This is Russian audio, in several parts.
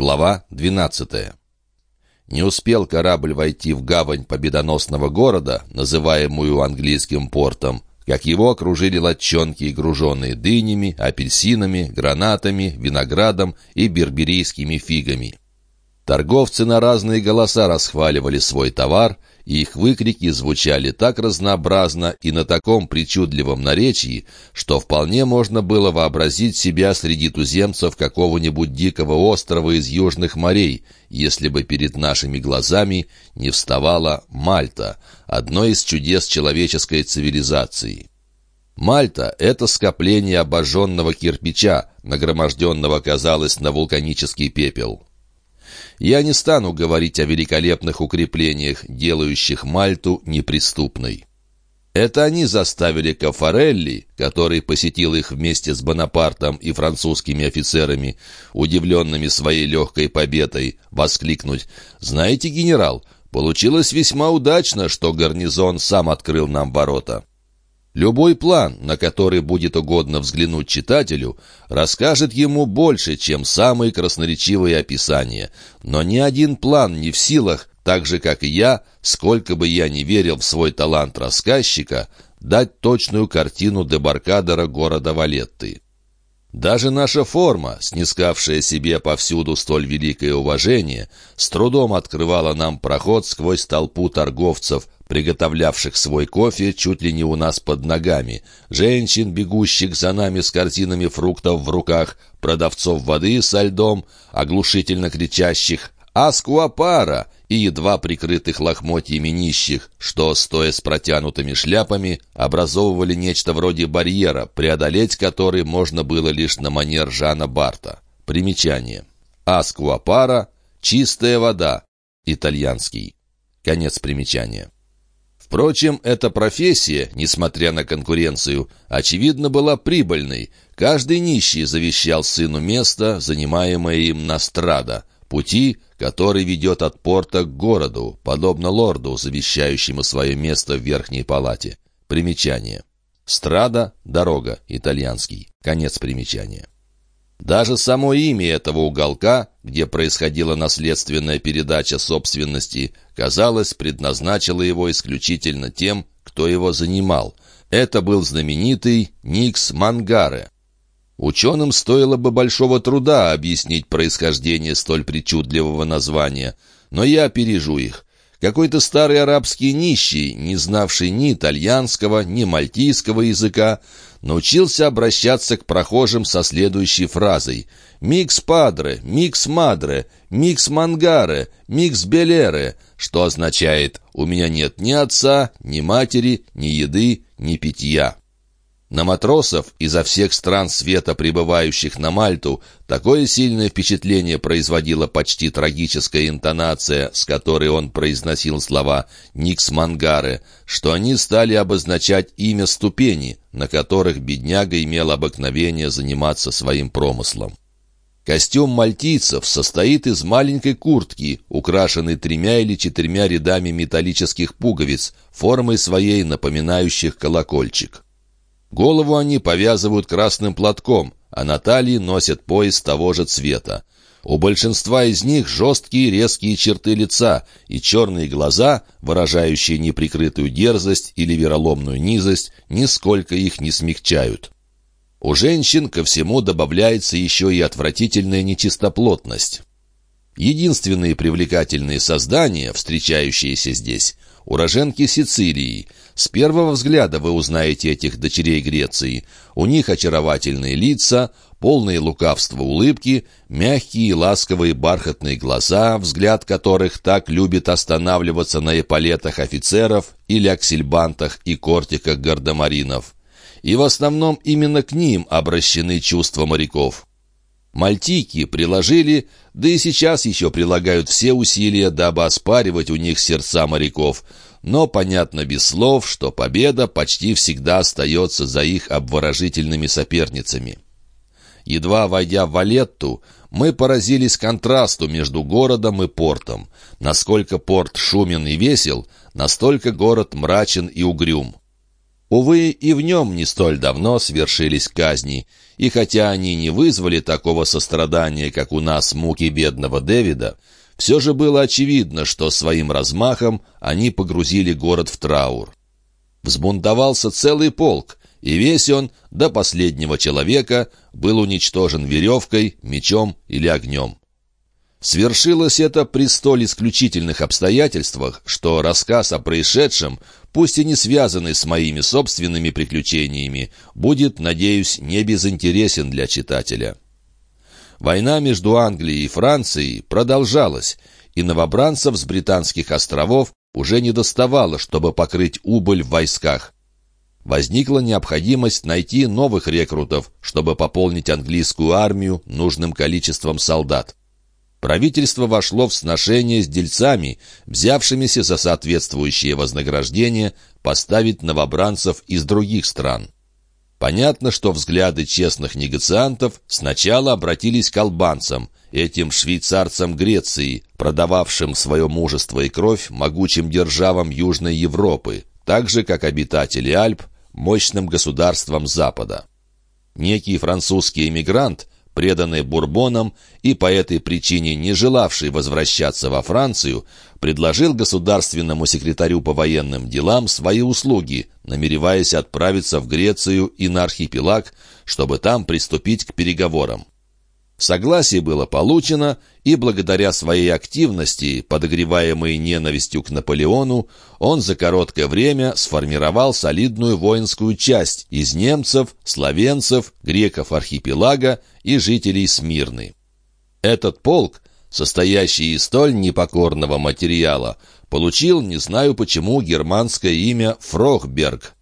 Глава 12. Не успел корабль войти в гавань победоносного города, называемую английским портом, как его окружили лодчонки, груженные дынями, апельсинами, гранатами, виноградом и берберийскими фигами. Торговцы на разные голоса расхваливали свой товар, и их выкрики звучали так разнообразно и на таком причудливом наречии, что вполне можно было вообразить себя среди туземцев какого-нибудь дикого острова из южных морей, если бы перед нашими глазами не вставала Мальта, одно из чудес человеческой цивилизации. Мальта — это скопление обожженного кирпича, нагроможденного, казалось, на вулканический пепел. Я не стану говорить о великолепных укреплениях, делающих Мальту неприступной. Это они заставили Кафарелли, который посетил их вместе с Бонапартом и французскими офицерами, удивленными своей легкой победой, воскликнуть «Знаете, генерал, получилось весьма удачно, что гарнизон сам открыл нам ворота». Любой план, на который будет угодно взглянуть читателю, расскажет ему больше, чем самые красноречивые описания. Но ни один план не в силах, так же, как и я, сколько бы я ни верил в свой талант рассказчика, дать точную картину дебаркадера города Валетты. Даже наша форма, снискавшая себе повсюду столь великое уважение, с трудом открывала нам проход сквозь толпу торговцев, приготовлявших свой кофе чуть ли не у нас под ногами, женщин, бегущих за нами с картинами фруктов в руках, продавцов воды со льдом, оглушительно кричащих «Аскуапара!» и едва прикрытых лохмотьями нищих, что, стоя с протянутыми шляпами, образовывали нечто вроде барьера, преодолеть который можно было лишь на манер Жана Барта. Примечание. «Аскуапара» — «чистая вода», итальянский. Конец примечания. Впрочем, эта профессия, несмотря на конкуренцию, очевидно была прибыльной. Каждый нищий завещал сыну место, занимаемое им на страда, пути, который ведет от порта к городу, подобно лорду, завещающему свое место в верхней палате. Примечание. Страда — дорога, итальянский. Конец примечания. Даже само имя этого уголка, где происходила наследственная передача собственности, казалось, предназначило его исключительно тем, кто его занимал. Это был знаменитый Никс Мангаре. Ученым стоило бы большого труда объяснить происхождение столь причудливого названия, но я опережу их. Какой-то старый арабский нищий, не знавший ни итальянского, ни мальтийского языка, научился обращаться к прохожим со следующей фразой «Nix padre», «Nix madre», «Nix mangiare», «Nix bevere», что означает «У меня нет ни отца, ни матери, ни еды, ни питья». На матросов изо всех стран света, прибывающих на Мальту, такое сильное впечатление производила почти трагическая интонация, с которой он произносил слова «Никс Мангаре», что они стали обозначать имя ступени, на которых бедняга имел обыкновение заниматься своим промыслом. Костюм мальтийцев состоит из маленькой куртки, украшенной тремя или четырьмя рядами металлических пуговиц, формой своей напоминающих колокольчик. Голову они повязывают красным платком, а на талии носят пояс того же цвета. У большинства из них жесткие резкие черты лица и черные глаза, выражающие неприкрытую дерзость или вероломную низость, нисколько их не смягчают. У женщин ко всему добавляется еще и отвратительная нечистоплотность. Единственные привлекательные создания, встречающиеся здесь, уроженки Сицилии. С первого взгляда вы узнаете этих дочерей Греции. У них очаровательные лица, полные лукавства улыбки, мягкие и ласковые бархатные глаза, взгляд которых так любит останавливаться на эполетах офицеров или аксельбантах и кортиках гардемаринов. И в основном именно к ним обращены чувства моряков. Мальтийки приложили, да и сейчас еще прилагают все усилия, дабы оспаривать у них сердца моряков, но понятно без слов, что победа почти всегда остается за их обворожительными соперницами. Едва войдя в Валетту, мы поразились контрасту между городом и портом. Насколько порт шумен и весел, настолько город мрачен и угрюм. Увы, и в нем не столь давно свершились казни, и хотя они не вызвали такого сострадания, как у нас муки бедного Дэвида, все же было очевидно, что своим размахом они погрузили город в траур. Взбунтовался целый полк, и весь он, до последнего человека, был уничтожен веревкой, мечом или огнем. Свершилось это при столь исключительных обстоятельствах, что рассказ о происшедшем, пусть и не связанный с моими собственными приключениями, будет, надеюсь, не безинтересен для читателя. Война между Англией и Францией продолжалась, и новобранцев с британских островов уже не доставало, чтобы покрыть убыль в войсках. Возникла необходимость найти новых рекрутов, чтобы пополнить английскую армию нужным количеством солдат. Правительство вошло в сношение с дельцами, взявшимися за соответствующее вознаграждение поставить новобранцев из других стран. Понятно, что взгляды честных негациантов сначала обратились к албанцам, этим швейцарцам Греции, продававшим свое мужество и кровь могучим державам Южной Европы, так же, как обитатели Альп, мощным государствам Запада. Некий французский эмигрант преданный Бурбонам и по этой причине не желавший возвращаться во Францию, предложил государственному секретарю по военным делам свои услуги, намереваясь отправиться в Грецию и на архипелаг, чтобы там приступить к переговорам. Согласие было получено, и благодаря своей активности, подогреваемой ненавистью к Наполеону, он за короткое время сформировал солидную воинскую часть из немцев, словенцев, греков архипелага и жителей Смирны. Этот полк, состоящий из столь непокорного материала, получил, не знаю почему, германское имя Фрохберг.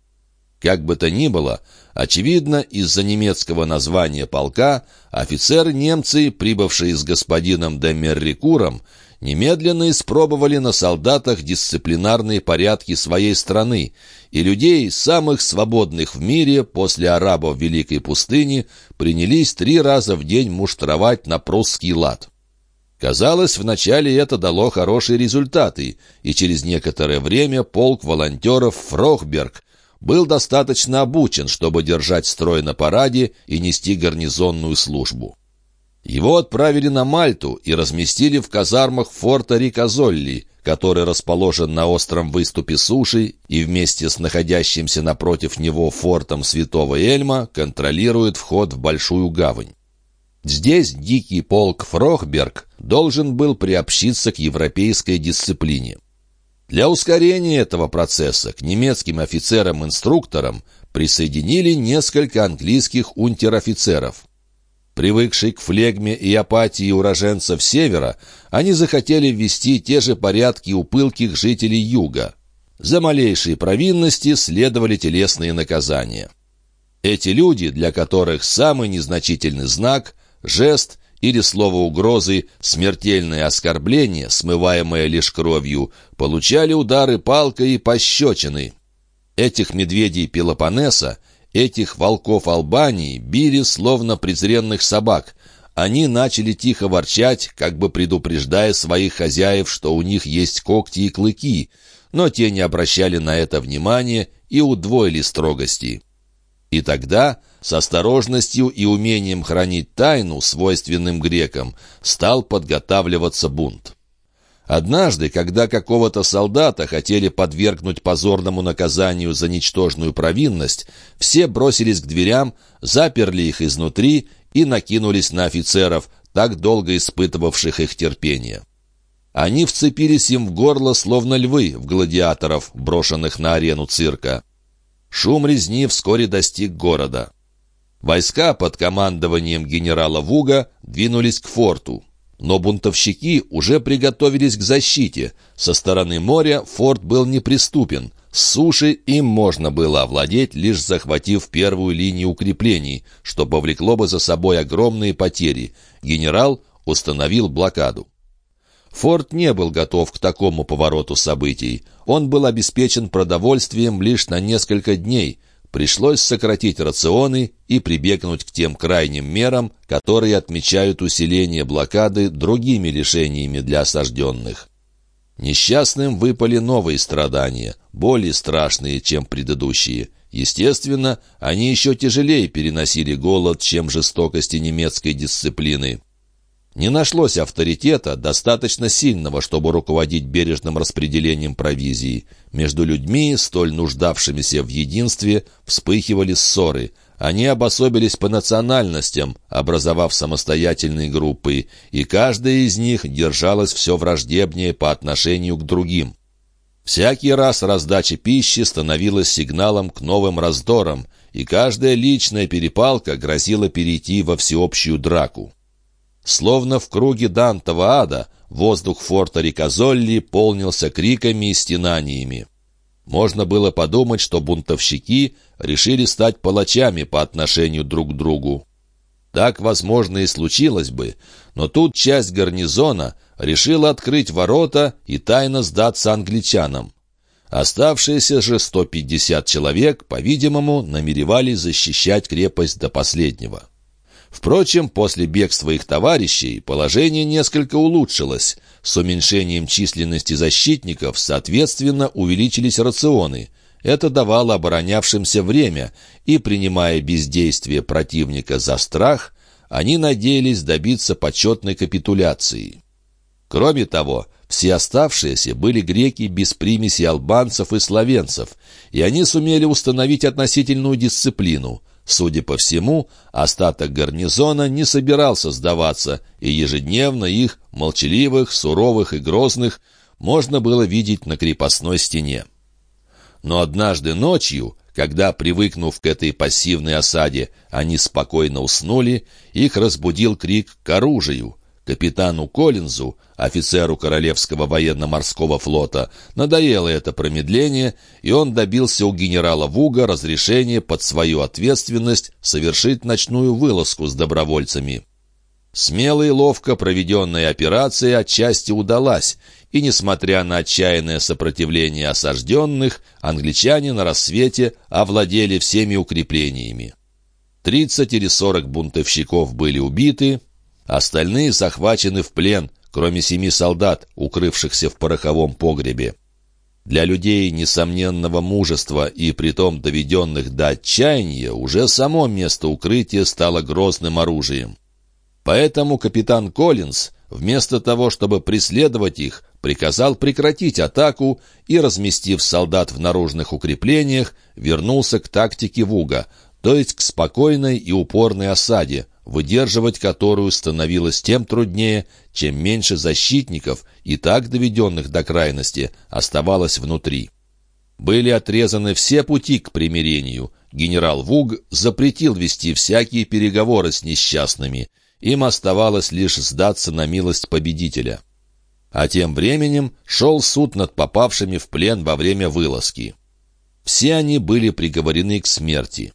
Как бы то ни было, Очевидно, из-за немецкого названия полка офицеры-немцы, прибывшие с господином де Меррикуром, немедленно испробовали на солдатах дисциплинарные порядки своей страны, и людей, самых свободных в мире после арабов Великой пустыни, принялись три раза в день муштровать на прусский лад. Казалось, вначале это дало хорошие результаты, и через некоторое время полк волонтеров «Фрохберг» был достаточно обучен, чтобы держать строй на параде и нести гарнизонную службу. Его отправили на Мальту и разместили в казармах форта Рикозолли, который расположен на остром выступе суши и вместе с находящимся напротив него фортом Святого Эльма контролирует вход в Большую гавань. Здесь дикий полк Фрохберг должен был приобщиться к европейской дисциплине. Для ускорения этого процесса к немецким офицерам-инструкторам присоединили несколько английских унтер-офицеров. Привыкшие к флегме и апатии уроженцев Севера, они захотели ввести те же порядки у пылких жителей Юга. За малейшие провинности следовали телесные наказания. Эти люди, для которых самый незначительный знак, жест или слово угрозы, смертельное оскорбление, смываемое лишь кровью, получали удары палкой и пощечины. Этих медведей Пелопоннеса, этих волков Албании били словно презренных собак. Они начали тихо ворчать, как бы предупреждая своих хозяев, что у них есть когти и клыки, но те не обращали на это внимания и удвоили строгости. И тогда с осторожностью и умением хранить тайну, свойственным грекам, стал подготавливаться бунт. Однажды, когда какого-то солдата хотели подвергнуть позорному наказанию за ничтожную провинность, все бросились к дверям, заперли их изнутри и накинулись на офицеров, так долго испытывавших их терпение. Они вцепились им в горло, словно львы в гладиаторов, брошенных на арену цирка. Шум резни вскоре достиг города. Войска под командованием генерала Вуга двинулись к форту. Но бунтовщики уже приготовились к защите. Со стороны моря форт был неприступен. С суши им можно было овладеть, лишь захватив первую линию укреплений, что повлекло бы за собой огромные потери. Генерал установил блокаду. Форт не был готов к такому повороту событий. Он был обеспечен продовольствием лишь на несколько дней. Пришлось сократить рационы и прибегнуть к тем крайним мерам, которые отмечают усиление блокады другими лишениями для осажденных. Несчастным выпали новые страдания, более страшные, чем предыдущие. Естественно, они еще тяжелее переносили голод, чем жестокости немецкой дисциплины. Не нашлось авторитета, достаточно сильного, чтобы руководить бережным распределением провизии. Между людьми, столь нуждавшимися в единстве, вспыхивали ссоры. Они обособились по национальностям, образовав самостоятельные группы, и каждая из них держалась все враждебнее по отношению к другим. Всякий раз раздача пищи становилась сигналом к новым раздорам, и каждая личная перепалка грозила перейти во всеобщую драку. Словно в круге Дантова ада, воздух форта Рикозолли полнился криками и стенаниями. Можно было подумать, что бунтовщики решили стать палачами по отношению друг к другу. Так, возможно, и случилось бы, но тут часть гарнизона решила открыть ворота и тайно сдаться англичанам. Оставшиеся же 150 человек, по-видимому, намеревались защищать крепость до последнего. Впрочем, после бегства их товарищей положение несколько улучшилось. С уменьшением численности защитников, соответственно, увеличились рационы. Это давало оборонявшимся время, и, принимая бездействие противника за страх, они надеялись добиться почетной капитуляции. Кроме того, все оставшиеся были греки без примеси албанцев и словенцев, и они сумели установить относительную дисциплину. Судя по всему, остаток гарнизона не собирался сдаваться, и ежедневно их, молчаливых, суровых и грозных, можно было видеть на крепостной стене. Но однажды ночью, когда, привыкнув к этой пассивной осаде, они спокойно уснули, их разбудил крик к оружию. Капитану Коллинзу, офицеру Королевского военно-морского флота, надоело это промедление, и он добился у генерала Вуга разрешения под свою ответственность совершить ночную вылазку с добровольцами. Смело и ловко проведенная операция отчасти удалась, и, несмотря на отчаянное сопротивление осажденных, англичане на рассвете овладели всеми укреплениями. Тридцать или сорок бунтовщиков были убиты, Остальные захвачены в плен, кроме семи солдат, укрывшихся в пороховом погребе. Для людей несомненного мужества и притом доведенных до отчаяния уже само место укрытия стало грозным оружием. Поэтому капитан Коллинз, вместо того, чтобы преследовать их, приказал прекратить атаку и, разместив солдат в наружных укреплениях, вернулся к тактике Вуга, то есть к спокойной и упорной осаде, выдерживать которую становилось тем труднее, чем меньше защитников, и так доведенных до крайности, оставалось внутри. Были отрезаны все пути к примирению. Генерал Вуг запретил вести всякие переговоры с несчастными. Им оставалось лишь сдаться на милость победителя. А тем временем шел суд над попавшими в плен во время вылазки. Все они были приговорены к смерти.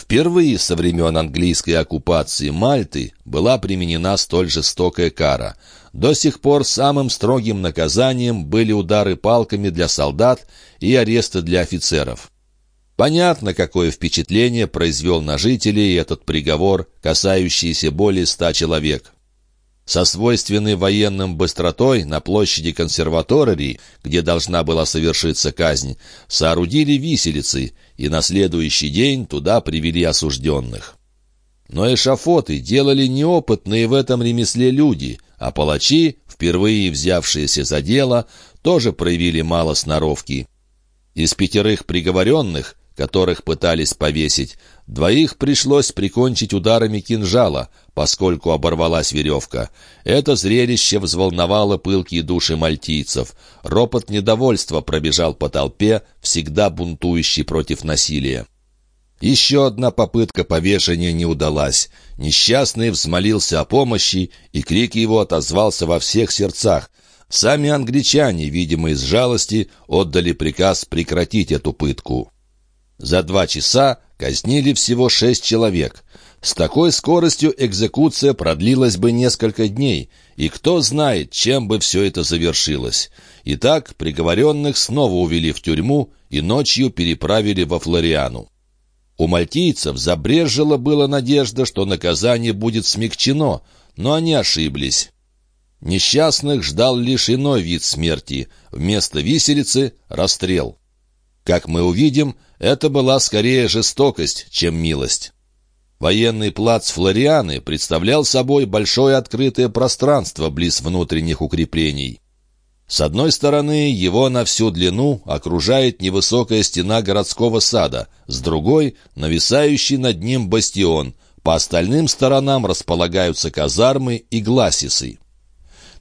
Впервые со времен английской оккупации Мальты была применена столь жестокая кара. До сих пор самым строгим наказанием были удары палками для солдат и аресты для офицеров. Понятно, какое впечатление произвел на жителей этот приговор, касающийся более ста человек. Со свойственной военным быстротой на площади консерватории, где должна была совершиться казнь, соорудили виселицы, и на следующий день туда привели осужденных. Но эшафоты делали неопытные в этом ремесле люди, а палачи, впервые взявшиеся за дело, тоже проявили мало сноровки. Из пятерых приговоренных которых пытались повесить, двоих пришлось прикончить ударами кинжала, поскольку оборвалась веревка. Это зрелище взволновало пылкие души мальтийцев. Ропот недовольства пробежал по толпе, всегда бунтующей против насилия. Еще одна попытка повешения не удалась. Несчастный взмолился о помощи, и крик его отозвался во всех сердцах. Сами англичане, видимо, из жалости, отдали приказ прекратить эту пытку. За два часа казнили всего шесть человек. С такой скоростью экзекуция продлилась бы несколько дней, и кто знает, чем бы все это завершилось. Итак, приговоренных снова увели в тюрьму и ночью переправили во Флориану. У мальтийцев забрежила была надежда, что наказание будет смягчено, но они ошиблись. Несчастных ждал лишь иной вид смерти. Вместо виселицы — расстрел. Как мы увидим, это была скорее жестокость, чем милость. Военный плац Флорианы представлял собой большое открытое пространство близ внутренних укреплений. С одной стороны, его на всю длину окружает невысокая стена городского сада, с другой — нависающий над ним бастион. По остальным сторонам располагаются казармы и гласисы.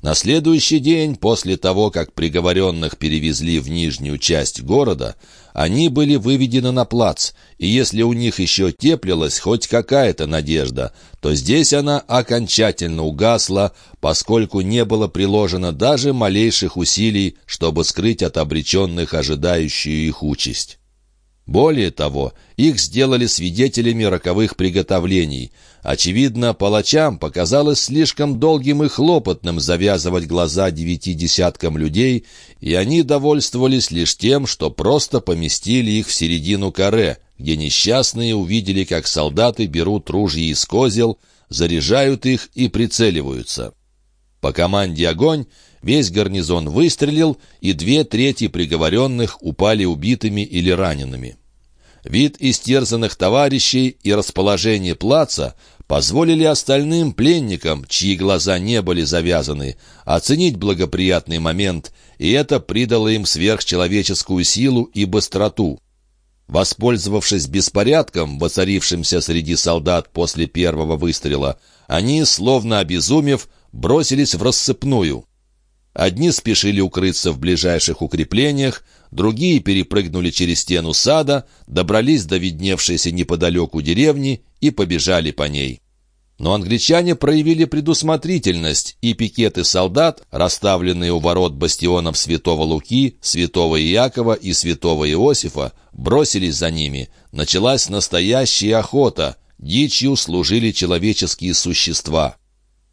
На следующий день, после того, как приговоренных перевезли в нижнюю часть города, они были выведены на плац, и если у них еще теплилась хоть какая-то надежда, то здесь она окончательно угасла, поскольку не было приложено даже малейших усилий, чтобы скрыть от обреченных ожидающую их участь. Более того, их сделали свидетелями роковых приготовлений. Очевидно, палачам показалось слишком долгим и хлопотным завязывать глаза девяти десяткам людей, и они довольствовались лишь тем, что просто поместили их в середину каре, где несчастные увидели, как солдаты берут ружья из козел, заряжают их и прицеливаются. По команде «Огонь» Весь гарнизон выстрелил, и две трети приговоренных упали убитыми или ранеными. Вид истерзанных товарищей и расположение плаца позволили остальным пленникам, чьи глаза не были завязаны, оценить благоприятный момент, и это придало им сверхчеловеческую силу и быстроту. Воспользовавшись беспорядком, воцарившимся среди солдат после первого выстрела, они, словно обезумев, бросились в рассыпную. Одни спешили укрыться в ближайших укреплениях, другие перепрыгнули через стену сада, добрались до видневшейся неподалеку деревни и побежали по ней. Но англичане проявили предусмотрительность, и пикеты солдат, расставленные у ворот бастионов Святого Луки, Святого Иакова и Святого Иосифа, бросились за ними. Началась настоящая охота, дичью служили человеческие существа.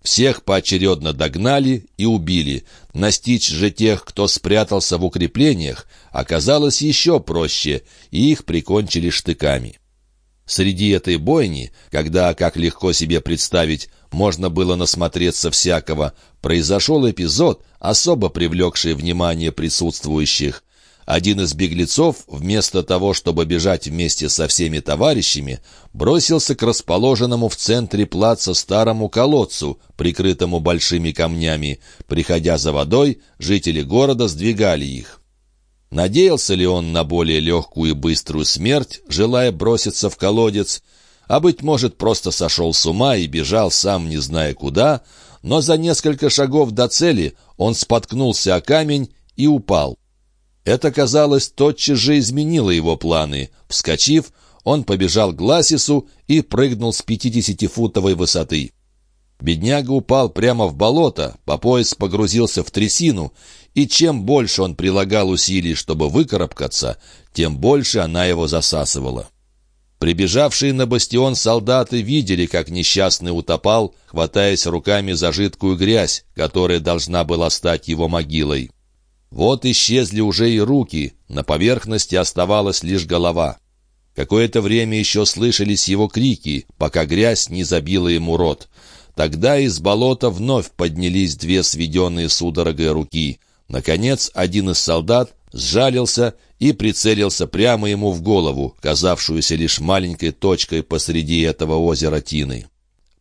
Всех поочередно догнали и убили. Настичь же тех, кто спрятался в укреплениях, оказалось еще проще, и их прикончили штыками. Среди этой бойни, когда, как легко себе представить, можно было насмотреться всякого, произошел эпизод, особо привлекший внимание присутствующих. Один из беглецов, вместо того, чтобы бежать вместе со всеми товарищами, бросился к расположенному в центре плаца старому колодцу, прикрытому большими камнями. Приходя за водой, жители города сдвигали их. Надеялся ли он на более легкую и быструю смерть, желая броситься в колодец, а, быть может, просто сошел с ума и бежал сам не зная куда, но за несколько шагов до цели он споткнулся о камень и упал. Это, казалось, тотчас же изменило его планы. Вскочив, он побежал к Гласису и прыгнул с пятидесятифутовой высоты. Бедняга упал прямо в болото, по пояс погрузился в трясину, и чем больше он прилагал усилий, чтобы выкарабкаться, тем больше она его засасывала. Прибежавшие на бастион солдаты видели, как несчастный утопал, хватаясь руками за жидкую грязь, которая должна была стать его могилой. Вот исчезли уже и руки, на поверхности оставалась лишь голова. Какое-то время еще слышались его крики, пока грязь не забила ему рот. Тогда из болота вновь поднялись две сведенные судорогой руки. Наконец, один из солдат сжалился и прицелился прямо ему в голову, казавшуюся лишь маленькой точкой посреди этого озера Тины.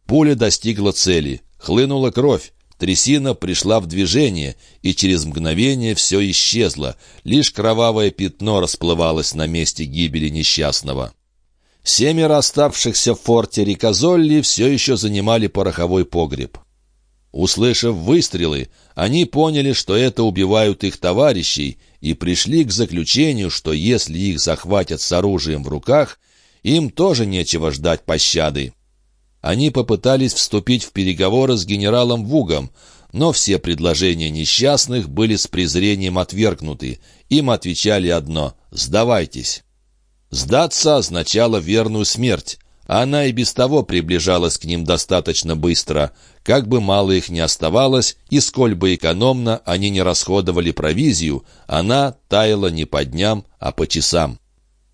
Пуля достигла цели. Хлынула кровь. Трясина пришла в движение, и через мгновение все исчезло, лишь кровавое пятно расплывалось на месте гибели несчастного. Семеро оставшихся в форте Рикозолли все еще занимали пороховой погреб. Услышав выстрелы, они поняли, что это убивают их товарищей, и пришли к заключению, что если их захватят с оружием в руках, им тоже нечего ждать пощады они попытались вступить в переговоры с генералом Вугом, но все предложения несчастных были с презрением отвергнуты. Им отвечали одно «сдавайтесь». Сдаться означало верную смерть. Она и без того приближалась к ним достаточно быстро. Как бы мало их ни оставалось, и сколь бы экономно они не расходовали провизию, она таяла не по дням, а по часам.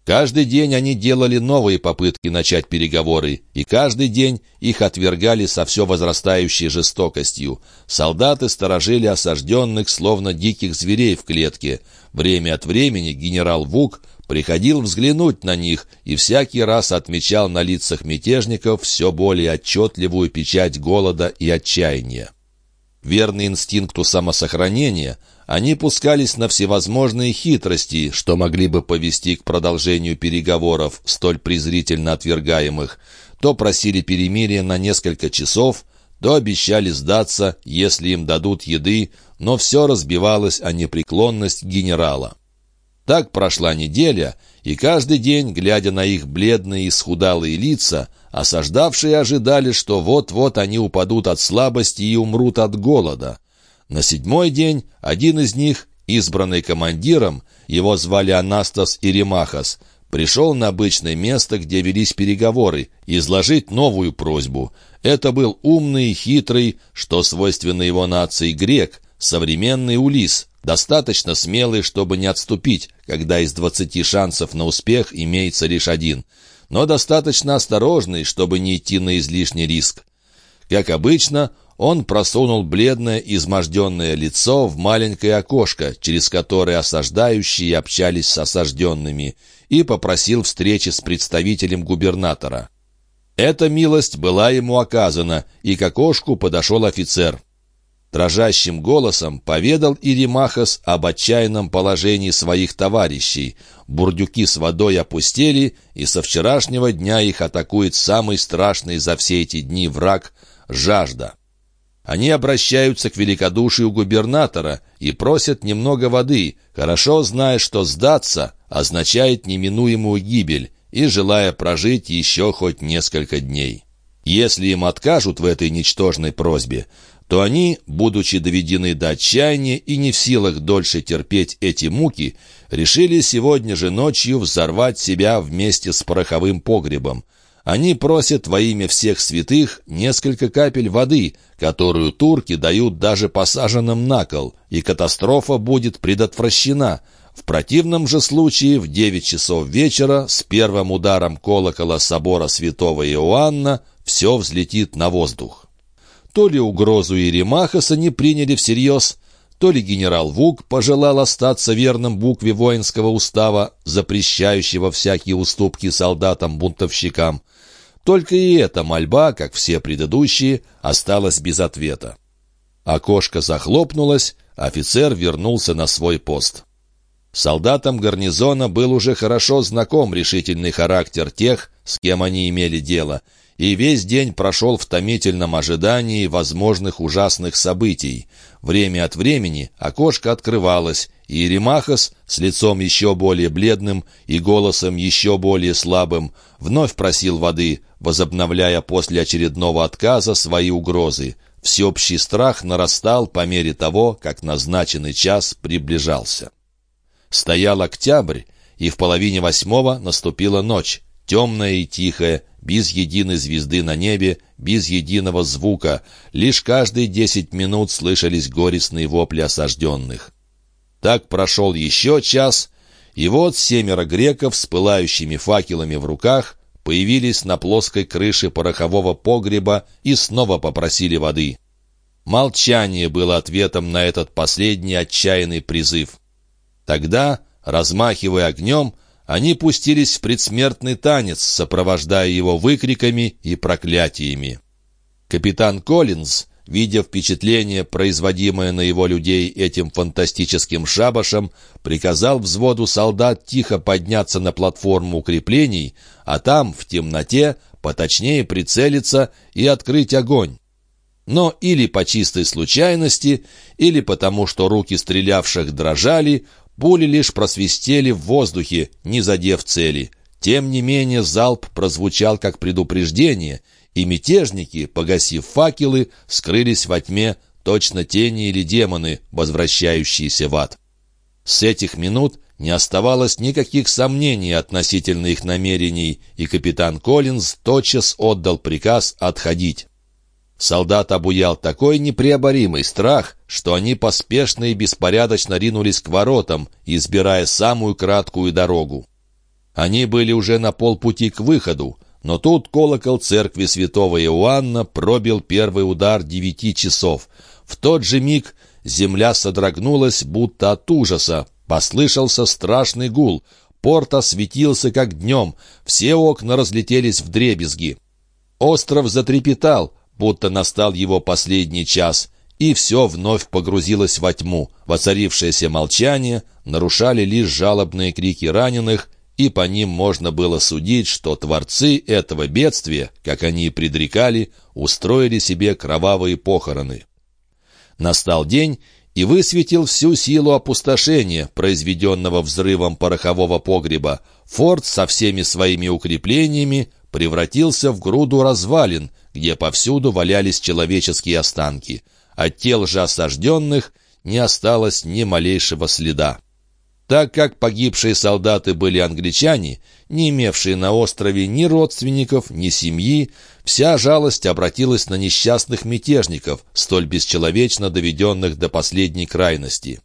Каждый день они делали новые попытки начать переговоры, и каждый день их отвергали со все возрастающей жестокостью. Солдаты сторожили осажденных, словно диких зверей в клетке. Время от времени генерал Вук приходил взглянуть на них и всякий раз отмечал на лицах мятежников все более отчетливую печать голода и отчаяния. Верный инстинкту самосохранения, они пускались на всевозможные хитрости, что могли бы повести к продолжению переговоров, столь презрительно отвергаемых, то просили перемирия на несколько часов, то обещали сдаться, если им дадут еды, но все разбивалось о непреклонность генерала. Так прошла неделя, и каждый день, глядя на их бледные и схудалые лица, осаждавшие ожидали, что вот-вот они упадут от слабости и умрут от голода. На седьмой день один из них, избранный командиром, его звали Анастас Иремахас, пришел на обычное место, где велись переговоры, изложить новую просьбу. Это был умный и хитрый, что свойственно его нации грек, современный Улис, достаточно смелый, чтобы не отступить, когда из двадцати шансов на успех имеется лишь один, но достаточно осторожный, чтобы не идти на излишний риск. Как обычно, он просунул бледное, изможденное лицо в маленькое окошко, через которое осаждающие общались с осажденными, и попросил встречи с представителем губернатора. Эта милость была ему оказана, и к окошку подошел офицер. Дрожащим голосом поведал Иримахас об отчаянном положении своих товарищей. Бурдюки с водой опустели, и со вчерашнего дня их атакует самый страшный за все эти дни враг — жажда. Они обращаются к великодушию губернатора и просят немного воды, хорошо зная, что сдаться означает неминуемую гибель, и желая прожить еще хоть несколько дней. Если им откажут в этой ничтожной просьбе, то они, будучи доведены до отчаяния и не в силах дольше терпеть эти муки, решили сегодня же ночью взорвать себя вместе с пороховым погребом. Они просят во имя всех святых несколько капель воды, которую турки дают даже посаженным на кол, и катастрофа будет предотвращена. В противном же случае в девять часов вечера с первым ударом колокола собора святого Иоанна все взлетит на воздух. То ли угрозу Иеремахаса не приняли всерьез, то ли генерал Вук пожелал остаться верным букве воинского устава, запрещающего всякие уступки солдатам-бунтовщикам. Только и эта мольба, как все предыдущие, осталась без ответа. Окошко захлопнулось, офицер вернулся на свой пост. Солдатам гарнизона был уже хорошо знаком решительный характер тех, с кем они имели дело — и весь день прошел в томительном ожидании возможных ужасных событий. Время от времени окошко открывалось, и Ремахас с лицом еще более бледным и голосом еще более слабым вновь просил воды, возобновляя после очередного отказа свои угрозы. Всеобщий страх нарастал по мере того, как назначенный час приближался. Стоял октябрь, и в половине восьмого наступила ночь, темная и тихая, без единой звезды на небе, без единого звука, лишь каждые десять минут слышались горестные вопли осажденных. Так прошел еще час, и вот семеро греков с пылающими факелами в руках появились на плоской крыше порохового погреба и снова попросили воды. Молчание было ответом на этот последний отчаянный призыв. Тогда, размахивая огнем, они пустились в предсмертный танец, сопровождая его выкриками и проклятиями. Капитан Коллинз, видя впечатление, производимое на его людей этим фантастическим шабашем, приказал взводу солдат тихо подняться на платформу укреплений, а там, в темноте, поточнее прицелиться и открыть огонь. Но или по чистой случайности, или потому, что руки стрелявших дрожали, Пули лишь просвистели в воздухе, не задев цели. Тем не менее залп прозвучал как предупреждение, и мятежники, погасив факелы, скрылись во тьме, точно тени или демоны, возвращающиеся в ад. С этих минут не оставалось никаких сомнений относительно их намерений, и капитан Коллинз тотчас отдал приказ отходить. Солдат обуял такой непреоборимый страх, что они поспешно и беспорядочно ринулись к воротам, избирая самую краткую дорогу. Они были уже на полпути к выходу, но тут колокол церкви святого Иоанна пробил первый удар девяти часов. В тот же миг земля содрогнулась, будто от ужаса. Послышался страшный гул. Порт осветился как днем, все окна разлетелись в дребезги. Остров затрепетал, будто настал его последний час, и все вновь погрузилось во тьму. Воцарившееся молчание нарушали лишь жалобные крики раненых, и по ним можно было судить, что творцы этого бедствия, как они и предрекали, устроили себе кровавые похороны. Настал день, и высветил всю силу опустошения, произведенного взрывом порохового погреба. Форт со всеми своими укреплениями превратился в груду развалин, где повсюду валялись человеческие останки. От тел же осажденных не осталось ни малейшего следа. Так как погибшие солдаты были англичане, не имевшие на острове ни родственников, ни семьи, вся жалость обратилась на несчастных мятежников, столь бесчеловечно доведенных до последней крайности.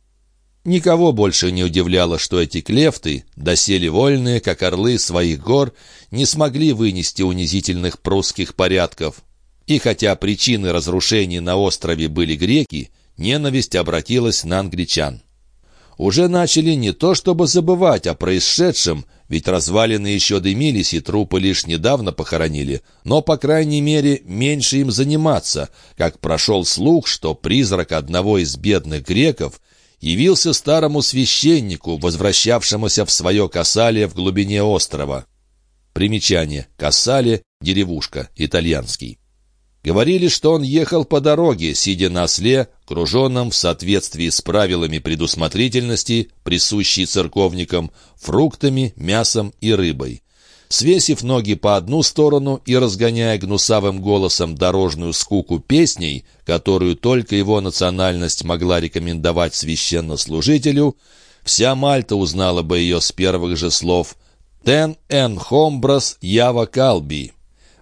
Никого больше не удивляло, что эти клефты, доселе вольные, как орлы своих гор, не смогли вынести унизительных прусских порядков. И хотя причины разрушений на острове были греки, ненависть обратилась на англичан уже начали не то чтобы забывать о происшедшем, ведь развалины еще дымились и трупы лишь недавно похоронили, но, по крайней мере, меньше им заниматься, как прошел слух, что призрак одного из бедных греков явился старому священнику, возвращавшемуся в свое Касале в глубине острова. Примечание. Касале — деревушка, итальянский. Говорили, что он ехал по дороге, сидя на осле, круженном в соответствии с правилами предусмотрительности, присущей церковникам, фруктами, мясом и рыбой. Свесив ноги по одну сторону и разгоняя гнусавым голосом дорожную скуку песней, которую только его национальность могла рекомендовать священнослужителю, вся Мальта узнала бы ее с первых же слов «Тен эн хомбрас ява калби».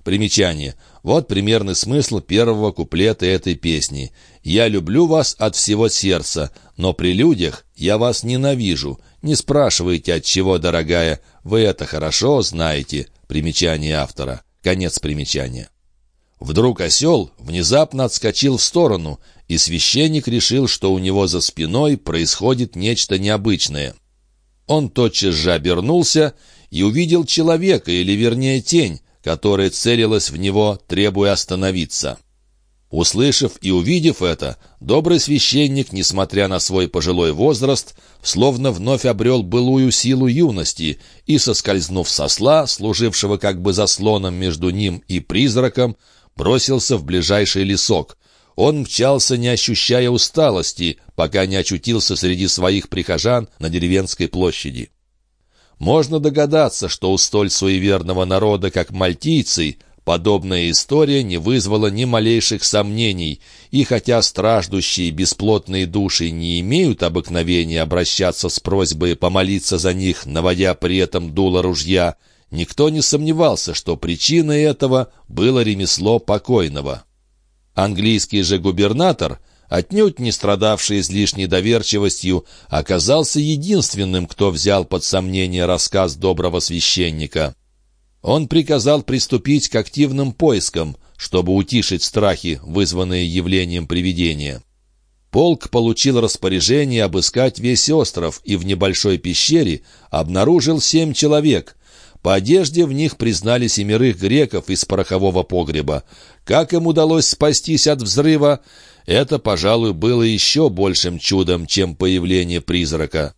Примечание – вот примерный смысл первого куплета этой песни. «Я люблю вас от всего сердца, но при людях я вас ненавижу. Не спрашивайте, от чего, дорогая, вы это хорошо знаете». Примечание автора. Конец примечания. Вдруг осел внезапно отскочил в сторону, и священник решил, что у него за спиной происходит нечто необычное. Он тотчас же обернулся и увидел человека, или вернее тень, которая целилась в него, требуя остановиться. Услышав и увидев это, добрый священник, несмотря на свой пожилой возраст, словно вновь обрел былую силу юности и, соскользнув со сла, служившего как бы заслоном между ним и призраком, бросился в ближайший лесок. Он мчался, не ощущая усталости, пока не очутился среди своих прихожан на деревенской площади. Можно догадаться, что у столь суеверного народа, как мальтийцы, подобная история не вызвала ни малейших сомнений, и хотя страждущие бесплотные души не имеют обыкновения обращаться с просьбой помолиться за них, наводя при этом дуло ружья, никто не сомневался, что причиной этого было ремесло покойного. Английский же губернатор — отнюдь не страдавший излишней доверчивостью, оказался единственным, кто взял под сомнение рассказ доброго священника. Он приказал приступить к активным поискам, чтобы утишить страхи, вызванные явлением привидения. Полк получил распоряжение обыскать весь остров и в небольшой пещере обнаружил семь человек. По одежде в них признали семерых греков из порохового погреба. Как им удалось спастись от взрыва, это, пожалуй, было еще большим чудом, чем появление призрака.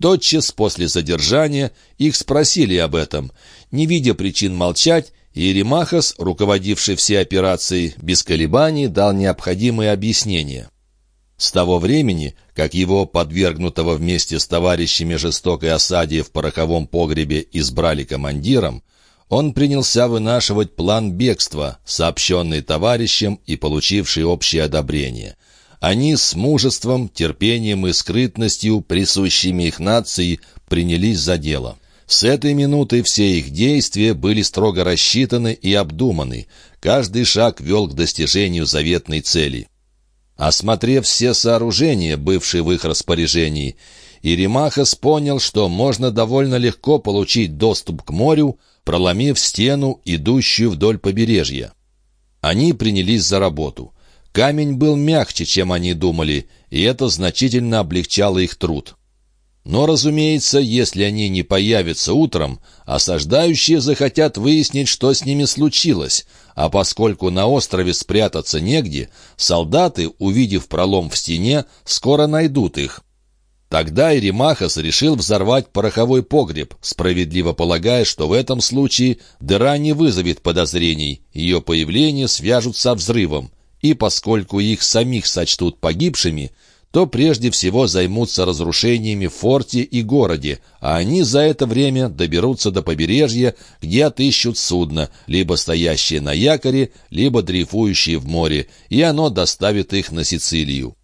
Тотчас после задержания их спросили об этом. Не видя причин молчать, Иеремахас, руководивший всей операцией, без колебаний дал необходимые объяснения. С того времени, как его, подвергнутого вместе с товарищами жестокой осаде в пороховом погребе, избрали командиром, он принялся вынашивать план бегства, сообщенный товарищам и получивший общее одобрение. Они с мужеством, терпением и скрытностью, присущими их нации, принялись за дело. С этой минуты все их действия были строго рассчитаны и обдуманы. Каждый шаг вел к достижению заветной цели. Осмотрев все сооружения, бывшие в их распоряжении, Иеремахас понял, что можно довольно легко получить доступ к морю, проломив стену, идущую вдоль побережья. Они принялись за работу. Камень был мягче, чем они думали, и это значительно облегчало их труд. Но, разумеется, если они не появятся утром, осаждающие захотят выяснить, что с ними случилось, а поскольку на острове спрятаться негде, солдаты, увидев пролом в стене, скоро найдут их. Тогда Иеремахас решил взорвать пороховой погреб, справедливо полагая, что в этом случае дыра не вызовет подозрений, ее появление свяжут со взрывом, и поскольку их самих сочтут погибшими, то прежде всего займутся разрушениями в форте и городе, а они за это время доберутся до побережья, где отыщут судно, либо стоящее на якоре, либо дрейфующее в море, и оно доставит их на Сицилию.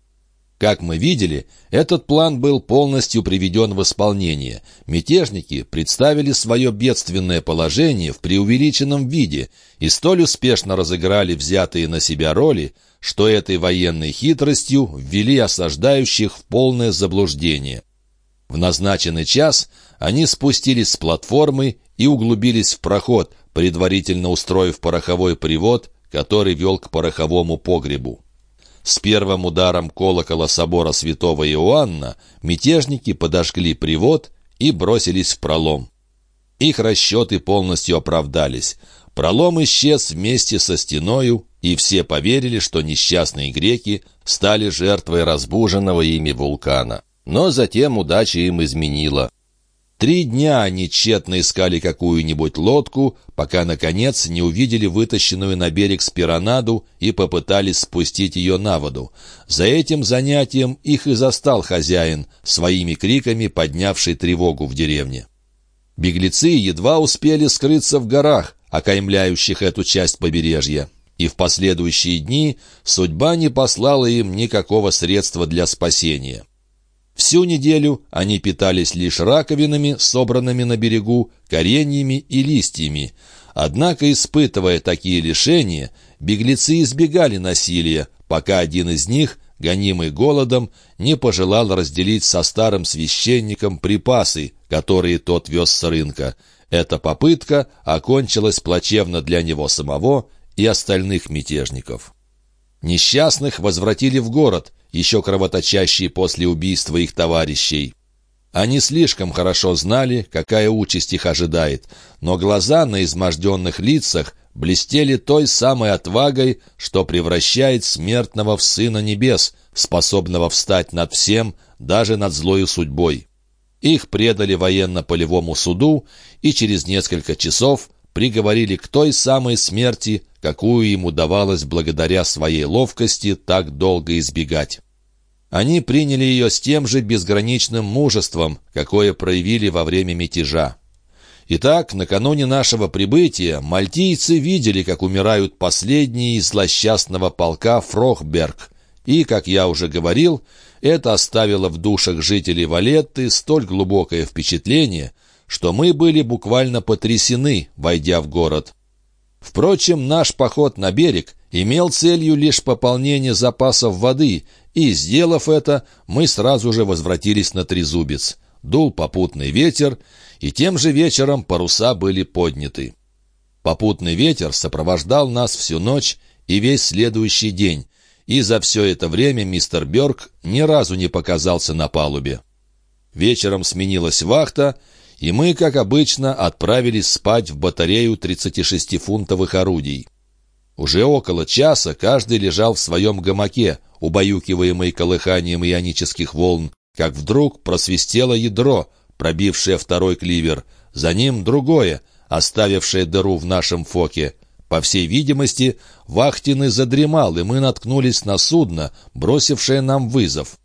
Как мы видели, этот план был полностью приведен в исполнение. Мятежники представили свое бедственное положение в преувеличенном виде и столь успешно разыграли взятые на себя роли, что этой военной хитростью ввели осаждающих в полное заблуждение. В назначенный час они спустились с платформы и углубились в проход, предварительно устроив пороховой привод, который вел к пороховому погребу. С первым ударом колокола собора святого Иоанна мятежники подожгли привод и бросились в пролом. Их расчеты полностью оправдались. Пролом исчез вместе со стеною, и все поверили, что несчастные греки стали жертвой разбуженного ими вулкана. Но затем удача им изменила. Три дня они тщетно искали какую-нибудь лодку, пока, наконец, не увидели вытащенную на берег спиронаду и попытались спустить ее на воду. За этим занятием их и застал хозяин, своими криками поднявший тревогу в деревне. Беглецы едва успели скрыться в горах, окаймляющих эту часть побережья. И в последующие дни судьба не послала им никакого средства для спасения. Всю неделю они питались лишь раковинами, собранными на берегу, кореньями и листьями. Однако, испытывая такие лишения, беглецы избегали насилия, пока один из них, гонимый голодом, не пожелал разделить со старым священником припасы, которые тот вез с рынка. Эта попытка окончилась плачевно для него самого и остальных мятежников. Несчастных возвратили в город, еще кровоточащие после убийства их товарищей. Они слишком хорошо знали, какая участь их ожидает, но глаза на изможденных лицах блестели той самой отвагой, что превращает смертного в сына небес, способного встать над всем, даже над злою судьбой. Их предали военно-полевому суду и через несколько часов приговорили к той самой смерти, какую им удавалось благодаря своей ловкости так долго избегать. Они приняли ее с тем же безграничным мужеством, какое проявили во время мятежа. Итак, накануне нашего прибытия мальтийцы видели, как умирают последние из злосчастного полка Фрохберг, и, как я уже говорил, это оставило в душах жителей Валетты столь глубокое впечатление, что мы были буквально потрясены, войдя в город. Впрочем, наш поход на берег имел целью лишь пополнение запасов воды, и, сделав это, мы сразу же возвратились на Трезубец. Дул попутный ветер, и тем же вечером паруса были подняты. Попутный ветер сопровождал нас всю ночь и весь следующий день, и за все это время мистер Бёрк ни разу не показался на палубе. Вечером сменилась вахта, и мы, как обычно, отправились спать в батарею 36-фунтовых орудий. Уже около часа каждый лежал в своем гамаке, убаюкиваемый колыханием ионических волн, как вдруг просвистело ядро, пробившее второй кливер, за ним другое, оставившее дыру в нашем фоке. По всей видимости, вахтенный задремал, и мы наткнулись на судно, бросившее нам вызов.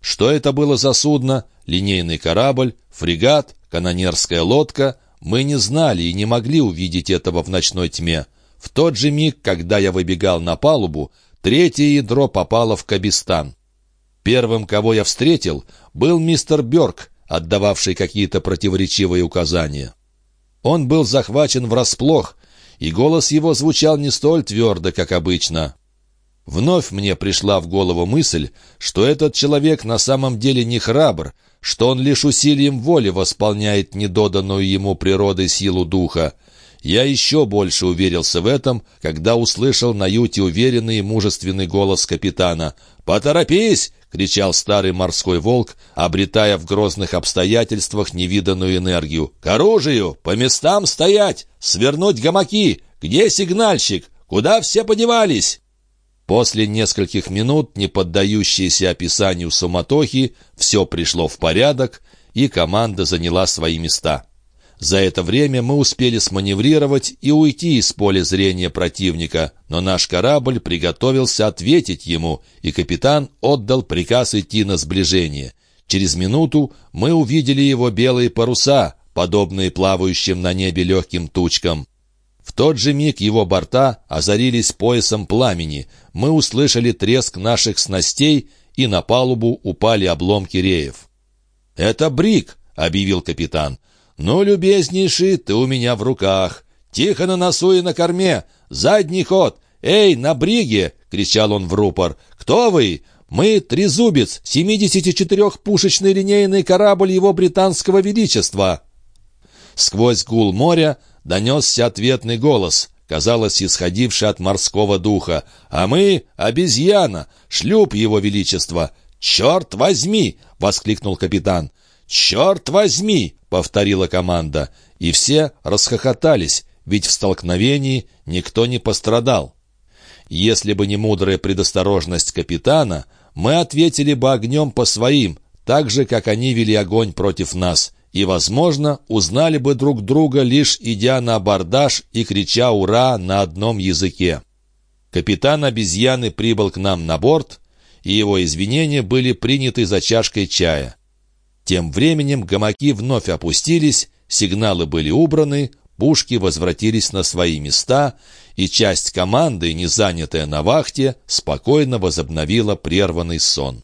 Что это было за судно? Линейный корабль, фрегат, канонерская лодка? Мы не знали и не могли увидеть этого в ночной тьме. В тот же миг, когда я выбегал на палубу, третье ядро попало в Кабистан. Первым, кого я встретил, был мистер Бёрк, отдававший какие-то противоречивые указания. Он был захвачен врасплох, и голос его звучал не столь твердо, как обычно. Вновь мне пришла в голову мысль, что этот человек на самом деле не храбр, что он лишь усилием воли восполняет недоданную ему природой силу духа, Я еще больше уверился в этом, когда услышал на юте уверенный и мужественный голос капитана. «Поторопись!» — кричал старый морской волк, обретая в грозных обстоятельствах невиданную энергию. «К оружию! По местам стоять! Свернуть гамаки! Где сигнальщик? Куда все подевались?» После нескольких минут, не поддающиеся описанию суматохи, все пришло в порядок, и команда заняла свои места. За это время мы успели сманеврировать и уйти из поля зрения противника, но наш корабль приготовился ответить ему, и капитан отдал приказ идти на сближение. Через минуту мы увидели его белые паруса, подобные плавающим на небе легким тучкам. Тот же миг его борта озарились поясом пламени. Мы услышали треск наших снастей, и на палубу упали обломки реев. «Это Брик!» — объявил капитан. «Ну, любезнейший, ты у меня в руках. Тихо на носу и на корме. Задний ход. Эй, на бриге!» — кричал он в рупор. «Кто вы?» «Мы — Трезубец, 74-пушечный линейный корабль его британского величества». Сквозь гул моря донесся ответный голос, казалось, исходивший от морского духа. «А мы — обезьяна, шлюп его величества». «Черт возьми!» — воскликнул капитан. «Черт возьми!» — повторила команда. И все расхохотались, ведь в столкновении никто не пострадал. Если бы не мудрая предосторожность капитана, мы ответили бы огнем по своим, так же, как они вели огонь против нас и, возможно, узнали бы друг друга, лишь идя на абордаж и крича «Ура!» на одном языке. Капитан обезьяны прибыл к нам на борт, и его извинения были приняты за чашкой чая. Тем временем гамаки вновь опустились, сигналы были убраны, пушки возвратились на свои места, и часть команды, не занятая на вахте, спокойно возобновила прерванный сон.